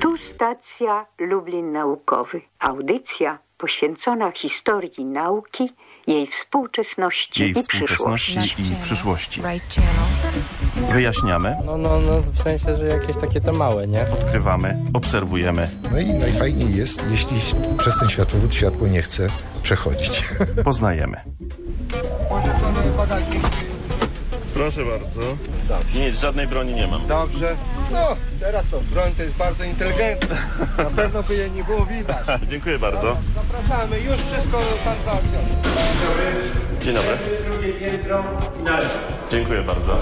Tu stacja Lublin Naukowy. Audycja poświęcona historii nauki, jej współczesności Jej i przyszłości. współczesności i przyszłości. Right channel. Wyjaśniamy, No, no, no, w sensie, że jakieś takie te małe, nie? odkrywamy, obserwujemy, No i najfajniej jest, jeśli przez ten światłowód światło nie chce przechodzić. poznajemy. Może pan badać Proszę bardzo. Nic, żadnej broni nie mam. Dobrze. No, teraz o, broń to jest bardzo inteligentna. Na pewno by jej nie było widać. Dziękuję bardzo. Zapraszamy, już wszystko tam załatwione. Dzień dobry. Dziękuję bardzo.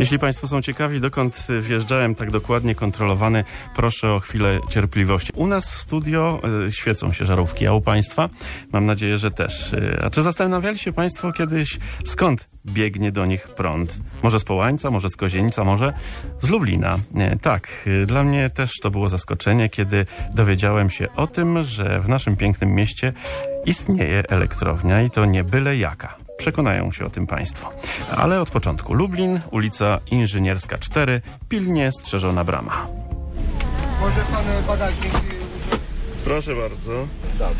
Jeśli Państwo są ciekawi, dokąd wjeżdżałem tak dokładnie kontrolowany, proszę o chwilę cierpliwości. U nas w studio y, świecą się żarówki, a u Państwa mam nadzieję, że też. Y, a czy zastanawiali się Państwo kiedyś, skąd biegnie do nich prąd? Może z Połańca, może z Kozienica, może z Lublina. Nie, tak, y, dla mnie też to było zaskoczenie, kiedy dowiedziałem się o tym, że w naszym pięknym mieście istnieje elektrownia i to nie byle jaka. Przekonają się o tym Państwo. Ale od początku. Lublin, ulica Inżynierska 4, pilnie strzeżona brama. Może pan badać Proszę bardzo.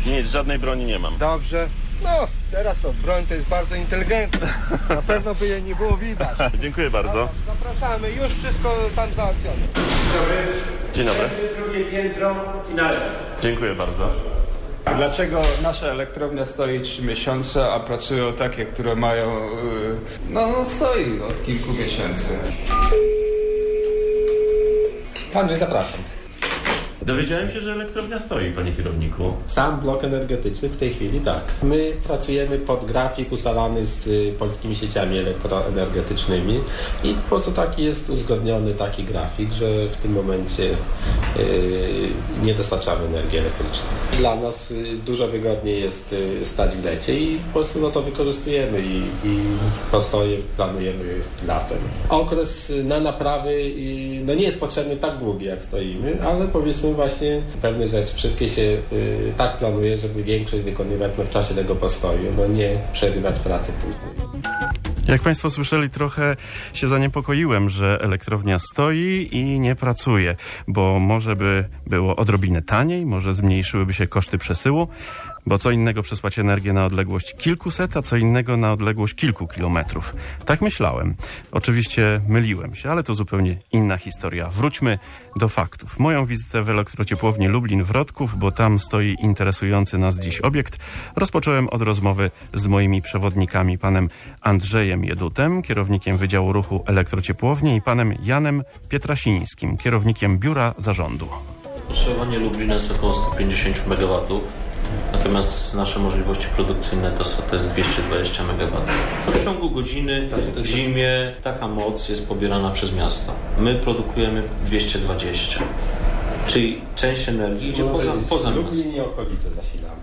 Nic, żadnej broni nie mam. Dobrze. No, teraz o, broń to jest bardzo inteligentna. Na pewno by jej nie było widać. Dziękuję bardzo. Zapraszamy, już wszystko tam załatwione. Dzień dobry. drugie piętro finalne. Dziękuję bardzo. Dlaczego nasza elektrownia stoi 3 miesiące, a pracują takie, które mają. y, No, no stoi od kilku miesięcy. Andrzej, zapraszam. Dowiedziałem się, że elektrownia stoi, panie kierowniku. Sam blok energetyczny w tej chwili tak. My pracujemy pod grafik ustalany z y, polskimi sieciami elektroenergetycznymi i po prostu taki jest uzgodniony taki grafik, że w tym momencie nie dostarczamy energii elektrycznej. Dla nas y, dużo wygodniej jest y, stać w lecie i po prostu no to wykorzystujemy i, i postoje planujemy latem. Okres y, na naprawy no nie jest potrzebny tak długi jak stoimy, ale powiedzmy właśnie pewne rzeczy, wszystkie się tak planuje, żeby większość wykonywać no, w czasie tego postoju, no nie przerywać pracy później. Jak Państwo słyszeli, trochę się zaniepokoiłem, że elektrownia stoi i nie pracuje, bo może by było odrobinę taniej, może zmniejszyłyby się koszty przesyłu, bo co innego przesłać energię na odległość kilkuset, a co innego na odległość kilku kilometrów. Tak myślałem. Oczywiście myliłem się, ale to zupełnie inna historia. Wróćmy do faktów. Moją wizytę w elektrociepłowni Lublin-Wrodków, bo tam stoi interesujący nas dziś obiekt, rozpocząłem od rozmowy z moimi przewodnikami, panem Andrzejem Jedutem, kierownikiem Wydziału Ruchu Elektrociepłowni i panem Janem Pietrasińskim, kierownikiem Biura Zarządu. Zapotrzebowanie Lublina jest około 150 MW, natomiast nasze możliwości produkcyjne to, są- to jest 220 MW. W ciągu godziny w zimie taka moc jest pobierana przez miasto. My produkujemy 220, czyli część energii idzie poza, poza miasto. I okolice zasilamy.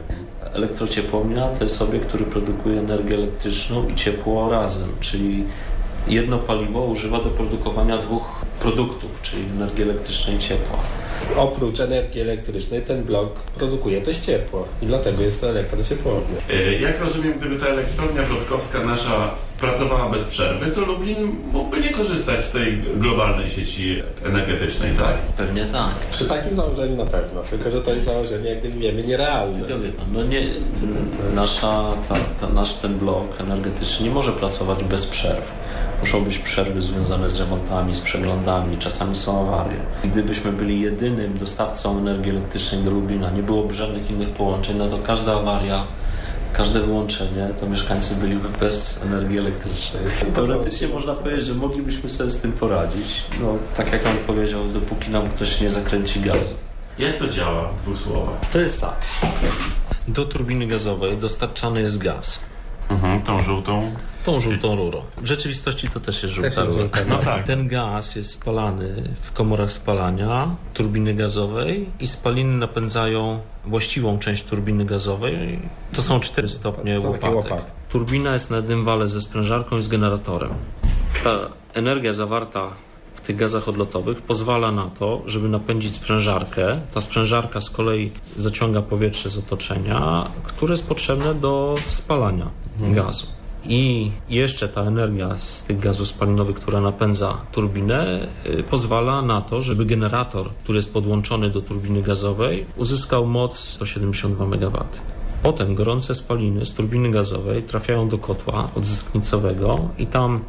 Elektrociepłownia to jest obiekt, który produkuje energię elektryczną i ciepło razem, czyli jedno paliwo używa do produkowania dwóch produktów, czyli energii elektrycznej i ciepła. Oprócz energii elektrycznej ten blok produkuje też ciepło i dlatego jest to elektrociepłownia. Jak rozumiem, gdyby ta elektrownia wrodkowska nasza pracowała bez przerwy, to Lublin mógłby nie korzystać z tej globalnej sieci energetycznej, tak? Pewnie tak. Przy takim założeniu na pewno, tylko że to jest założenie, jak gdyby wiemy, nierealne. Ja wie pan, no nie, nasza, ta, ta, nasz ten blok energetyczny nie może pracować bez przerw. Muszą być przerwy związane z remontami, z przeglądami, czasami są awarie. Gdybyśmy byli jedynym dostawcą energii elektrycznej do Lublina, nie byłoby żadnych innych połączeń, no to każda awaria, każde wyłączenie, to mieszkańcy byliby bez energii elektrycznej. Teoretycznie można powiedzieć, że moglibyśmy sobie z tym poradzić. No, tak jak on powiedział, dopóki nam ktoś nie zakręci gazu. Jak to działa w dwóch słowach? To jest tak. Do turbiny gazowej dostarczany jest gaz. Mhm, tą żółtą. Tą żółtą rurą. W rzeczywistości to też jest żółta Też jest rura. no tak. Ten gaz jest spalany w komorach spalania turbiny gazowej i spaliny napędzają właściwą część turbiny gazowej. To są 4 stopnie są łopatek. łopaty. Turbina jest na jednym wale ze sprężarką i z generatorem. Ta energia zawarta w tych gazach odlotowych pozwala na to, żeby napędzić sprężarkę. Ta sprężarka z kolei zaciąga powietrze z otoczenia, które jest potrzebne do spalania gazu. i jeszcze ta energia z tych gazów spalinowych, która napędza turbinę, y, pozwala na to, żeby generator, który jest podłączony do turbiny gazowej, uzyskał moc 172 MW. Potem gorące spaliny z turbiny gazowej trafiają do kotła odzysknicowego i tam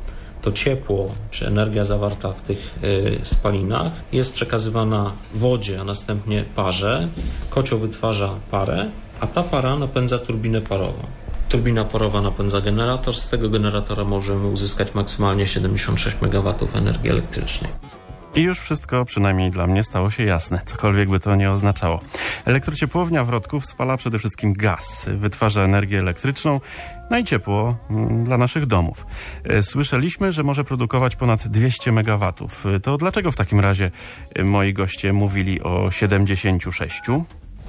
to ciepło czy energia zawarta w tych y, spalinach jest przekazywana wodzie, a następnie parze. Kocioł wytwarza parę, a ta para napędza turbinę parową. Turbina parowa napędza generator, z tego generatora możemy uzyskać maksymalnie 76 MW energii elektrycznej. I już wszystko, przynajmniej dla mnie, stało się jasne, cokolwiek by to nie oznaczało. Elektrociepłownia w Rodków spala przede wszystkim gaz, wytwarza energię elektryczną, no i ciepło mm, dla naszych domów. E, Słyszeliśmy, że może produkować ponad 200 MW. To dlaczego w takim razie e, moi goście mówili o 76?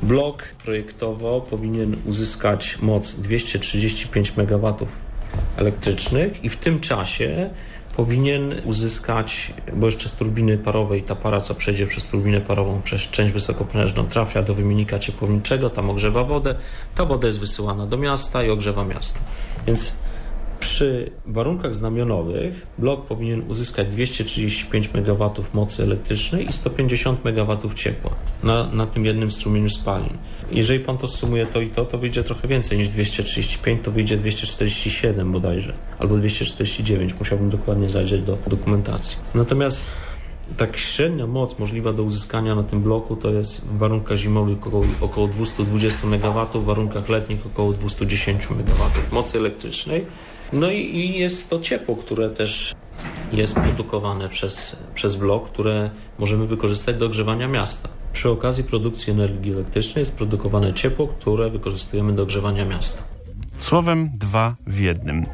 Blok projektowo powinien uzyskać moc 235 MW elektrycznych i w tym czasie powinien uzyskać, bo jeszcze z turbiny parowej, ta para co przejdzie przez turbinę parową, przez część wysokoprężną trafia do wymiennika ciepłowniczego, tam ogrzewa wodę, ta woda jest wysyłana do miasta i ogrzewa miasto. Więc przy warunkach znamionowych blok powinien uzyskać 235 MW mocy elektrycznej i 150 MW ciepła na, na tym jednym strumieniu spalin. Jeżeli pan to sumuje to i to, to wyjdzie trochę więcej niż 235, to wyjdzie 247 bodajże, albo 249. Musiałbym dokładnie zajrzeć do dokumentacji. Natomiast tak średnia moc możliwa do uzyskania na tym bloku to jest w warunkach zimowych około, około 220 MW, w warunkach letnich około 210 MW mocy elektrycznej. No i, i jest to ciepło, które też jest produkowane przez, przez blok, które możemy wykorzystać do ogrzewania miasta. Przy okazji produkcji energii elektrycznej jest produkowane ciepło, które wykorzystujemy do ogrzewania miasta. Słowem dwa w jednym.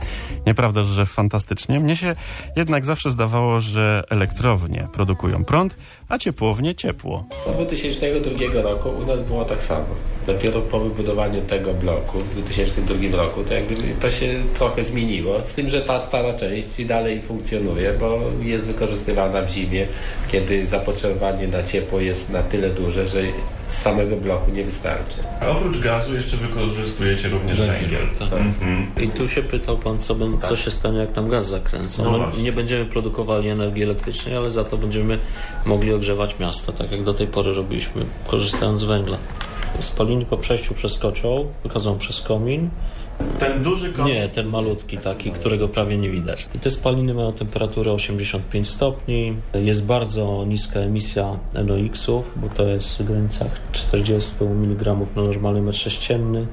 Nieprawda, że fantastycznie. Mnie się jednak zawsze zdawało, że elektrownie produkują prąd, a ciepłownie ciepło. Od 2002 roku u nas było tak samo. Dopiero po wybudowaniu tego bloku w 2002 roku to, jak gdyby to się trochę zmieniło. Z tym, że ta stara część dalej funkcjonuje, bo jest wykorzystywana w zimie, kiedy zapotrzebowanie na ciepło jest na tyle duże, że z samego bloku nie wystarczy. A oprócz gazu jeszcze wykorzystujecie również węgiel. Tak. I tu się pytał pan, co, ben, co się stanie, jak tam gaz zakręcą. No No, nie będziemy produkowali energii elektrycznej, ale za to będziemy mogli ogrzewać miasto, tak jak do tej pory robiliśmy, korzystając z węgla. Spaliny po przejściu przez kocioł wychodzą przez komin. Ten duży Nie, ten malutki taki, którego prawie nie widać. I te spaliny mają temperaturę 85 stopni. Jest bardzo niska emisja NOx-ów, bo to jest w granicach 40 mg na normalny metr sześcienny.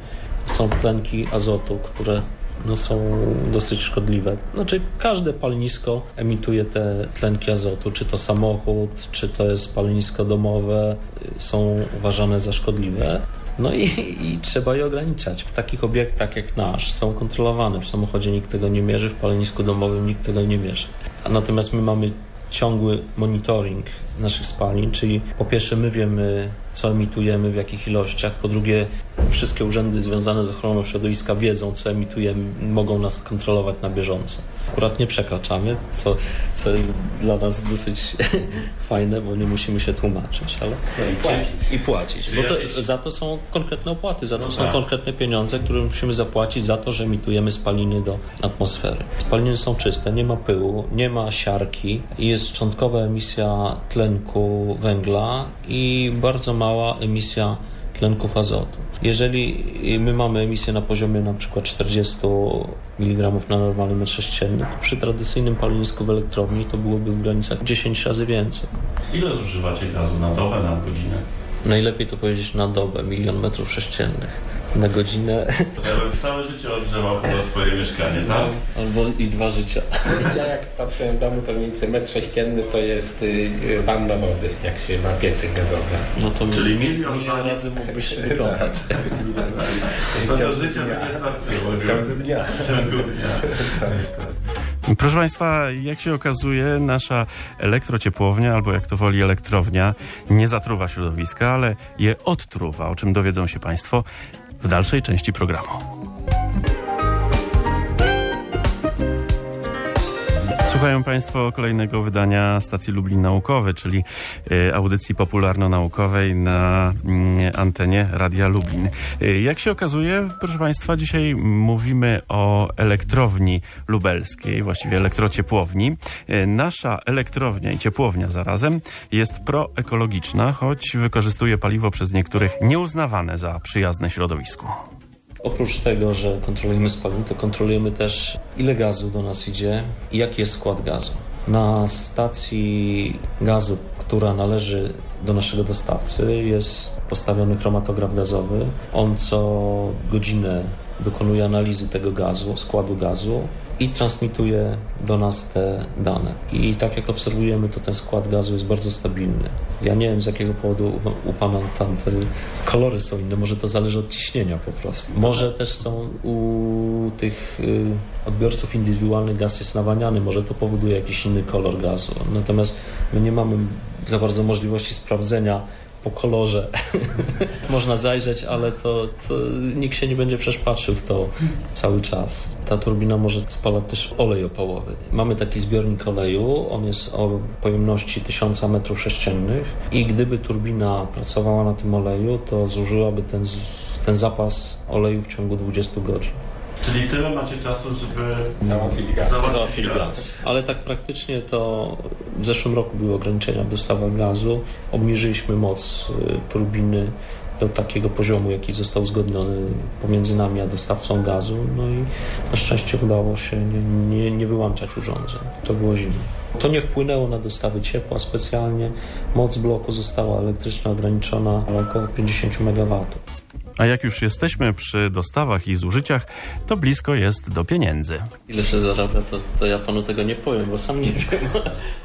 Są tlenki azotu, które no, są dosyć szkodliwe. Znaczy każde palenisko emituje te tlenki azotu, czy to samochód, czy to jest palenisko domowe, są uważane za szkodliwe. No i, i trzeba je ograniczać. W takich obiektach jak nasz są kontrolowane. W samochodzie nikt tego nie mierzy, w palenisku domowym nikt tego nie mierzy. A natomiast my mamy ciągły monitoring naszych spalin, czyli po pierwsze my wiemy, co emitujemy, w jakich ilościach, po drugie wszystkie urzędy związane z ochroną środowiska wiedzą, co emitujemy, mogą nas kontrolować na bieżąco. Akurat nie przekraczamy, co, co jest dla nas dosyć fajne, bo nie musimy się tłumaczyć, ale i płacić. i płacić. Bo to, za to są konkretne opłaty, za to są tak. konkretne pieniądze, które musimy zapłacić za to, że emitujemy spaliny do atmosfery. Spaliny są czyste, nie ma pyłu, nie ma siarki, jest szczątkowa emisja tlenku węgla i bardzo mała emisja tlenków azotu. Jeżeli my mamy emisję na poziomie na przykład 40 mg na normalny metr sześcienny, to przy tradycyjnym palenisku w elektrowni to byłoby w granicach 10 razy więcej. Ile zużywacie gazu na dobę, na godzinę? Najlepiej to powiedzieć na dobę, milion metrów sześciennych. Na godzinę Ja bym całe życie ogrzewał chyba swoje mieszkanie, tak? albo i dwa życia. Ja jak patrzyłem w domu, to mniej więcej metr sześcienny to jest y, y, wanna wody, jak się ma piecyk gazowy. No to Czyli milion milion razy mógłbyś się wykąpać. To do życia by nie starczyło. W ciągu dnia. W ciągu dnia. Proszę Państwa, jak się okazuje, nasza elektrociepłownia, albo jak to woli elektrownia, nie zatruwa środowiska, ale je odtruwa, o czym dowiedzą się Państwo w dalszej części programu. Słuchają Państwo kolejnego wydania stacji Lublin Naukowy, czyli y, audycji popularno-naukowej na mm, antenie Radia Lublin. Y, jak się okazuje, proszę Państwa, dzisiaj mówimy o elektrowni lubelskiej, właściwie elektrociepłowni. Y, nasza elektrownia i ciepłownia zarazem jest proekologiczna, choć wykorzystuje paliwo przez niektórych nieuznawane za przyjazne środowisku. Oprócz tego, że kontrolujemy spalin, to kontrolujemy też ile gazu do nas idzie i jaki jest skład gazu. Na stacji gazu, która należy do naszego dostawcy, jest postawiony chromatograf gazowy. On co godzinę dokonuje analizy tego gazu, składu gazu i transmituje do nas te dane. I tak jak obserwujemy, to ten skład gazu jest bardzo stabilny. Ja nie wiem z jakiego powodu u, Pana tam te kolory są inne, może to zależy od ciśnienia po prostu. Może też są u tych y, odbiorców indywidualnych gaz jest nawaniany, może to powoduje jakiś inny kolor gazu. Natomiast my nie mamy za bardzo możliwości sprawdzenia po kolorze można zajrzeć, ale to, to nikt się nie będzie przecież patrzył w to cały czas. Ta turbina może spalać też olej opałowy. Mamy taki zbiornik oleju, on jest o pojemności 1000 m3 i gdyby turbina pracowała na tym oleju, to zużyłaby ten, ten zapas oleju w ciągu 20 godzin. Czyli tyle macie czasu, żeby Załatwić gaz. załatwić gaz. Ale tak praktycznie to w zeszłym roku były ograniczenia w dostawach gazu. Obniżyliśmy moc y, turbiny do takiego poziomu, jaki został uzgodniony pomiędzy nami a dostawcą gazu. No i na szczęście udało się nie, nie, nie wyłączać urządzeń. To było zimno. To nie wpłynęło na dostawy ciepła specjalnie. Moc bloku została elektryczna ograniczona około 50 MW. A jak już jesteśmy przy dostawach i zużyciach, to blisko jest do pieniędzy. Ile się zarabia, to, to ja panu tego nie powiem, bo sam nie wiem.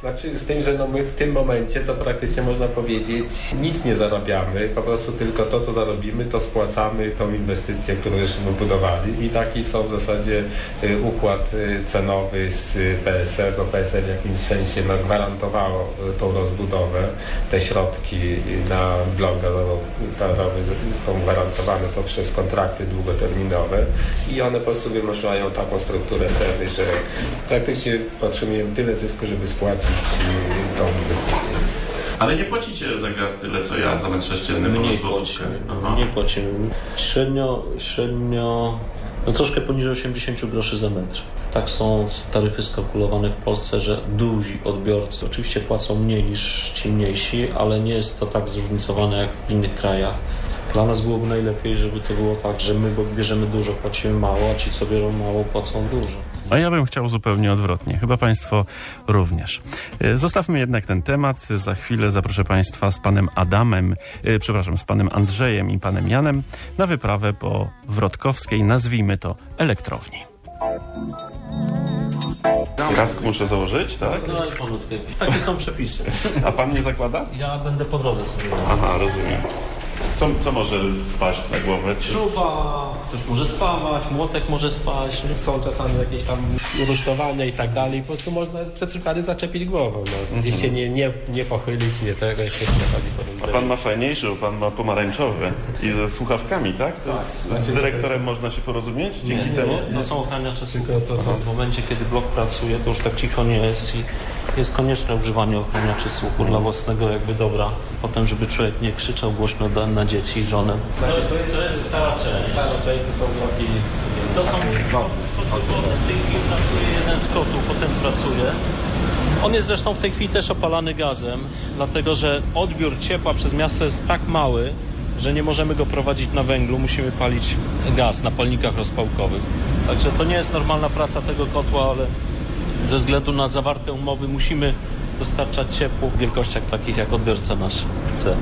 Znaczy z tym, że no my w tym momencie to praktycznie można powiedzieć nic nie zarabiamy, po prostu tylko to, co zarobimy, to spłacamy tą inwestycję, którą jeszcze budowali i taki są w zasadzie y, układ y, cenowy z y, PSR, bo PSR w jakimś sensie no, gwarantowało y, tą rozbudowę, te środki y, na blok z- są gwarantowane poprzez kontrakty długoterminowe i one po prostu wymuszają taką strukturę ceny, że praktycznie otrzymujemy tyle zysku, żeby spłacić y, tą inwestycję. Ale nie płacicie za gaz tyle, co ja za metr sześcienny Mniej płacimy. Mniej płacimy. Średnio, średnio no troszkę poniżej 80 groszy za metr. Tak są taryfy skalkulowane w Polsce, że duzi odbiorcy oczywiście płacą mniej niż ci mniejsi, ale nie jest to tak zróżnicowane jak w innych krajach. Dla nas byłoby najlepiej, żeby to było tak, że my bo bierzemy dużo, płacimy mało, a ci, co biorą mało, płacą dużo. A ja bym chciał zupełnie odwrotnie. Chyba Państwo również. E, Zostawmy jednak ten temat. Za chwilę zaproszę Państwa z Panem Adamem, e, przepraszam, z Panem Andrzejem i Panem Janem na wyprawę po wrotkowskiej, nazwijmy to, elektrowni. Kask muszę założyć, tak? No i panu tutaj. Takie są przepisy. A Pan nie zakłada? Ja będę po drodze sobie. Aha, rozumiem. Co, co może spaść na głowę? Śruba, ktoś może spawać, młotek może spaść. Są czasami jakieś tam rusztowania i tak dalej, po prostu można przez przypadek zaczepić głową. No. Gdzieś się nie, nie, nie pochylić, nie tego, jak się nie chodzi po tym A pan ma fajniejszy, bo pan ma pomarańczowy i ze słuchawkami, tak? To z, z dyrektorem można się porozumieć dzięki temu? To są ochraniacze słuchu. To są w momencie, kiedy blok pracuje, to już tak cicho nie jest i jest konieczne używanie ochraniaczy słuchu dla własnego jakby dobra. Potem, żeby człowiek nie krzyczał głośno do, na dzieci i żonę. To, to jest stara część. To są w tej chwili pracuje jeden z kotów, potem pracuje. On jest zresztą w tej chwili też opalany gazem, dlatego że odbiór ciepła przez miasto jest tak mały, że nie możemy go prowadzić na węglu, musimy palić gaz na palnikach rozpałkowych. Także to nie jest normalna praca tego kotła, ale ze względu na zawarte umowy musimy dostarczać ciepło w wielkościach takich, jak odbiorca nasz chce.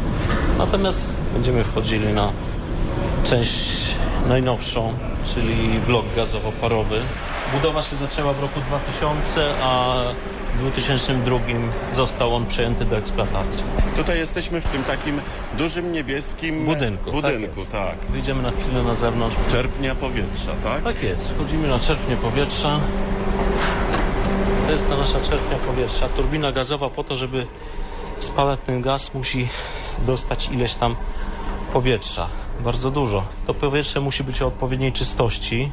Natomiast będziemy wchodzili na część najnowszą, czyli blok gazowo-parowy. Budowa się zaczęła w roku 2000, a w 2002 został on przejęty do eksploatacji. Tutaj jesteśmy w tym takim dużym niebieskim Budynku, budynku tak tak. Wyjdziemy na chwilę na zewnątrz. Czerpnia powietrza, tak? Tak jest, wchodzimy na czerpnię powietrza. To jest ta nasza czerpnia powietrza. Turbina gazowa po to, żeby spalać ten gaz musi dostać ileś tam powietrza. Bardzo dużo. To powietrze musi być o odpowiedniej czystości.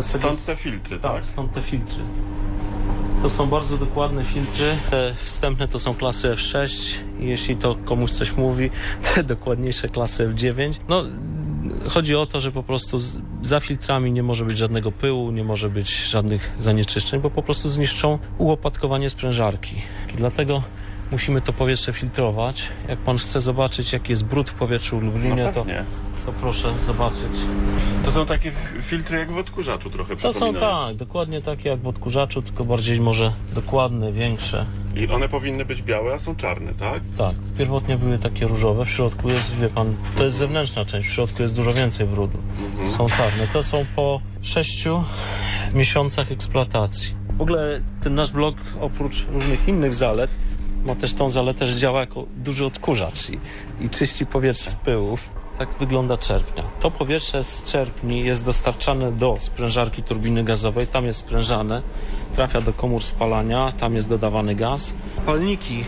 Stąd te filtry, tak? tak, stąd te filtry. To są bardzo dokładne filtry. Te wstępne to są klasy F6. Jeśli to komuś coś mówi, te dokładniejsze klasy F9. No, chodzi o to, że po prostu za filtrami nie może być żadnego pyłu, nie może być żadnych zanieczyszczeń, bo po prostu zniszczą ułopatkowanie sprężarki. I dlatego musimy to powietrze filtrować. Jak pan chce zobaczyć, jaki jest brud w powietrzu w Lublinie, No to. To proszę zobaczyć. To są takie filtry jak w odkurzaczu trochę To są tak, dokładnie takie jak w odkurzaczu, tylko bardziej może dokładne, większe. I one powinny być białe, a są czarne, tak? Tak, pierwotnie były takie różowe, w środku jest, wie pan, to jest zewnętrzna część, w środku jest dużo więcej brudu. Są czarne, to są po sześciu miesiącach eksploatacji. W ogóle ten nasz blok, oprócz różnych innych zalet, ma też tą zaletę, że działa jako duży odkurzacz i, i czyści powietrze z pyłów. Tak wygląda czerpnia. To powietrze z czerpni jest dostarczane do sprężarki turbiny gazowej, tam jest sprężane, trafia do komór spalania, tam jest dodawany gaz. Palniki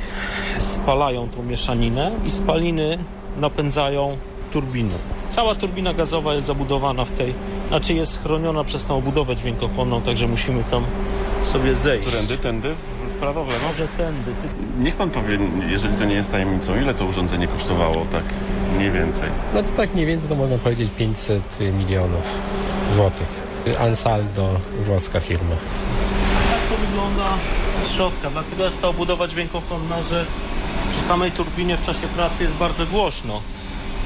spalają tą mieszaninę i spaliny napędzają turbinę. Cała turbina gazowa jest zabudowana w tej, znaczy jest chroniona przez tą obudowę dźwiękochłonną, także musimy tam sobie zejść. Którędy, tędy, prawo? Może tędy. Niech pan powie, jeżeli to nie jest tajemnicą, ile to urządzenie kosztowało, tak mniej więcej? No to tak mniej więcej to można powiedzieć 500 milionów złotych. Ansaldo, włoska firma. Tak to wygląda od środka, dlatego jest ta obudowa dźwiękochłonna, że przy samej turbinie w czasie pracy jest bardzo głośno.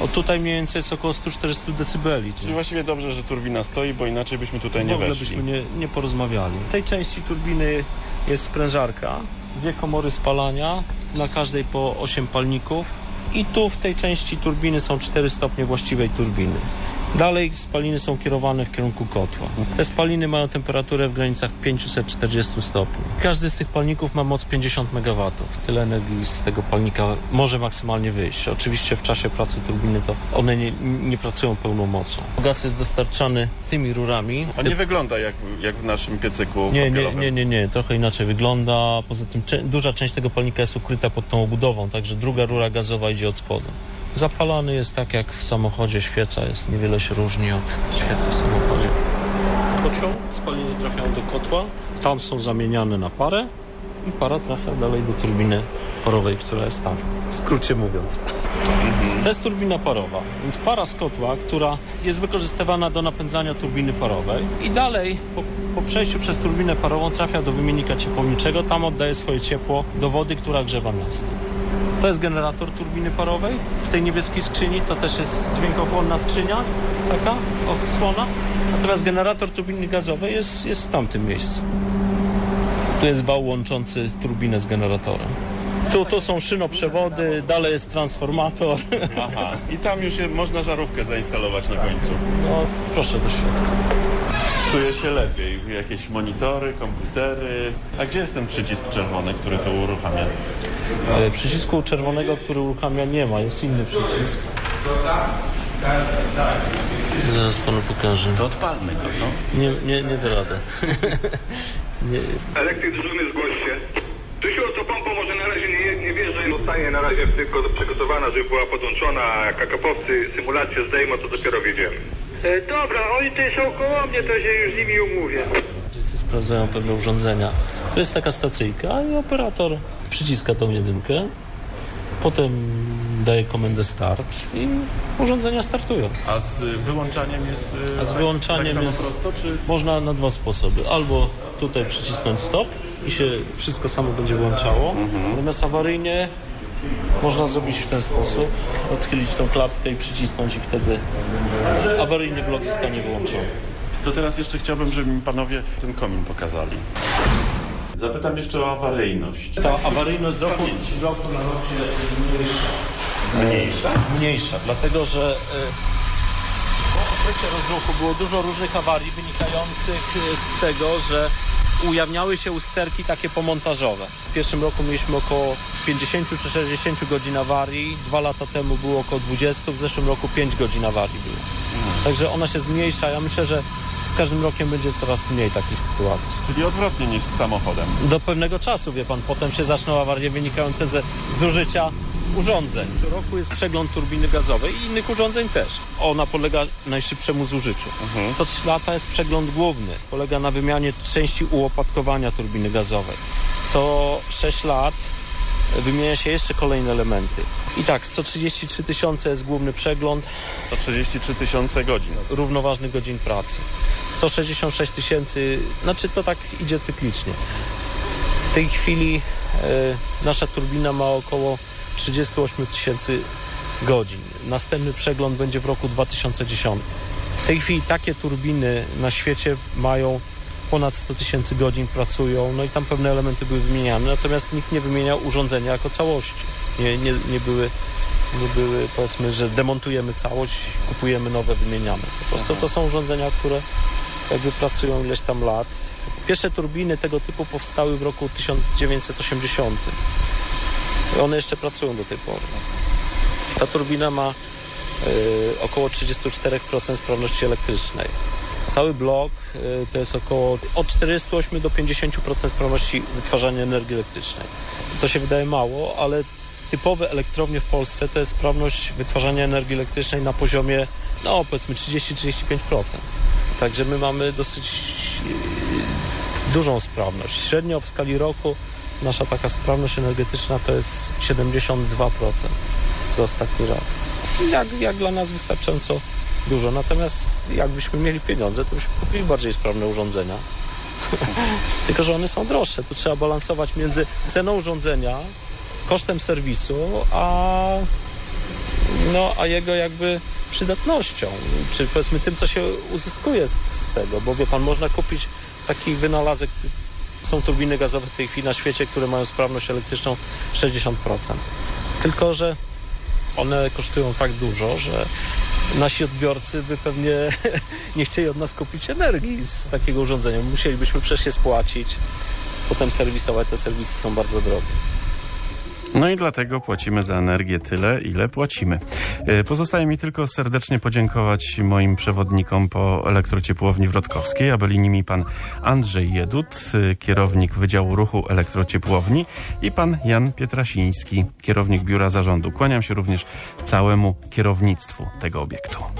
O tutaj mniej więcej jest około 140 decybeli. Czyli właściwie dobrze, że turbina stoi, bo inaczej byśmy tutaj w nie ogóle weszli. byśmy nie, nie porozmawiali. W tej części turbiny jest sprężarka, dwie komory spalania, na każdej po 8 palników i tu w tej części turbiny są 4 stopnie właściwej turbiny. Dalej spaliny są kierowane w kierunku kotła. Te spaliny mają temperaturę w granicach 540 stopni. Każdy z tych palników ma moc 50 MW. Tyle energii z tego palnika może maksymalnie wyjść. Oczywiście w czasie pracy turbiny to one nie, nie pracują pełną mocą. Gaz jest dostarczany tymi rurami. A nie wygląda jak, jak w naszym piecyku Nie, nie, nie, nie, nie, trochę inaczej wygląda. Poza tym duża część tego palnika jest ukryta pod tą obudową, także druga rura gazowa idzie od spodu. Zapalany jest tak jak w samochodzie, świeca jest, niewiele się różni od świecy w samochodzie. Kocioł, spaliny trafiają do kotła, tam są zamieniane na parę i para trafia dalej do turbiny parowej, która jest tam, w skrócie mówiąc. To jest turbina parowa, więc para z kotła, która jest wykorzystywana do napędzania turbiny parowej i dalej po, po przejściu przez turbinę parową trafia do wymiennika ciepłowniczego, tam oddaje swoje ciepło do wody, która grzewa miasto. To jest generator turbiny parowej. W tej niebieskiej skrzyni to też jest dźwiękochłonna skrzynia, taka odsłona. Natomiast generator turbiny gazowej jest, jest w tamtym miejscu. Tu jest wał łączący turbinę z generatorem. Tu, tu są szynoprzewody, dalej jest transformator. Aha, i tam już można żarówkę zainstalować na końcu. No, proszę do środka. Czuję się lepiej. Jakieś monitory, komputery. A gdzie jest ten przycisk czerwony, który to uruchamia? E, Przycisku czerwonego, który uruchamia nie ma, jest inny przycisk. Zaraz panu pokażę. To odpalmy go, co? Nie, nie, nie da rady. nie, Elektryk dyżurny zgłoś się. Tysiu, co pompą może na razie nie, nie wierzę. Zostanie na razie tylko przygotowana, żeby była podłączona. Jak akapowcy symulację zdejmą, to dopiero wiedziemy. E, dobra, oni tutaj są koło mnie, to się już z nimi umówię. Wszyscy sprawdzają pewne urządzenia. To jest taka stacyjka i operator przyciska tą jedynkę, potem daje komendę start i urządzenia startują. A z wyłączaniem jest... y, A z wyłączaniem tak samo jest prosto, czy... można na dwa sposoby. Albo tutaj przycisnąć stop i się wszystko samo będzie włączało. Natomiast awaryjnie można zrobić w ten sposób. Odchylić tą klapkę i przycisnąć i wtedy awaryjny blok zostanie wyłączony. To teraz jeszcze chciałbym, żeby mi panowie ten komin pokazali. Zapytam jeszcze o awaryjność. Ta awaryjność z roku, z roku na rok się zmniejsza. Zmniejsza? Zmniejsza, dlatego że e, po okresie rozruchu było dużo różnych awarii wynikających e, z tego, że ujawniały się usterki takie pomontażowe. W pierwszym roku mieliśmy około 50 czy 60 godzin awarii, dwa lata temu było około 20, w zeszłym roku 5 godzin awarii było. Także ona się zmniejsza. Ja myślę, że z każdym rokiem będzie coraz mniej takich sytuacji. Czyli odwrotnie niż z samochodem. Do pewnego czasu, wie pan, potem się zaczną awarie wynikające ze zużycia urządzeń. Co roku jest przegląd turbiny gazowej i innych urządzeń też. Ona polega najszybszemu zużyciu. Co 3 lata jest przegląd główny. Polega na wymianie części ułopatkowania turbiny gazowej. Co 6 lat wymienia się jeszcze kolejne elementy. I tak, co 33 tysiące jest główny przegląd. To 33 tysiące godzin. Równoważnych godzin pracy. Co 66 tysięcy, znaczy to tak idzie cyklicznie. W tej chwili e, nasza turbina ma około 38 tysięcy godzin. Następny przegląd będzie w roku 2010. W tej chwili takie turbiny na świecie mają ponad 100 tysięcy godzin, pracują, no i tam pewne elementy były wymieniane, natomiast nikt nie wymieniał urządzenia jako całości. Nie, nie, nie były nie były, powiedzmy, że demontujemy całość, kupujemy nowe, wymieniamy. Po prostu to są urządzenia, które jakby pracują ileś tam lat. Pierwsze turbiny tego typu powstały w roku 1980. One jeszcze pracują do tej pory. Ta turbina ma y, około 34% sprawności elektrycznej. Cały blok y, to jest około od 48 do 50% sprawności wytwarzania energii elektrycznej. To się wydaje mało, ale typowe elektrownie w Polsce to jest sprawność wytwarzania energii elektrycznej na poziomie, no powiedzmy 30-35%. Także my mamy dosyć yy, dużą sprawność. Średnio w skali roku nasza taka sprawność energetyczna to jest 72% za ostatni rok. Jak, jak dla nas wystarczająco dużo. Natomiast jakbyśmy mieli pieniądze, to byśmy kupili bardziej sprawne urządzenia. Tylko, że one są droższe. Tu trzeba balansować między ceną urządzenia, kosztem serwisu, a, no, a jego jakby przydatnością, czy powiedzmy tym, co się uzyskuje z, z tego, bo wie pan, można kupić taki wynalazek, są turbiny gazowe w tej chwili na świecie, które mają sprawność elektryczną 60%. Tylko, że one kosztują tak dużo, że nasi odbiorcy by pewnie nie chcieli od nas kupić energii z takiego urządzenia. Musielibyśmy przecież je spłacić, potem serwisować. Te serwisy są bardzo drogie. No i dlatego płacimy za energię tyle, ile płacimy. E, Pozostaje mi tylko serdecznie podziękować moim przewodnikom po elektrociepłowni wrodkowskiej, a byli nimi pan Andrzej Jedut, e, kierownik Wydziału Ruchu Elektrociepłowni i pan Jan Pietrasiński, kierownik Biura Zarządu. Kłaniam się również całemu kierownictwu tego obiektu.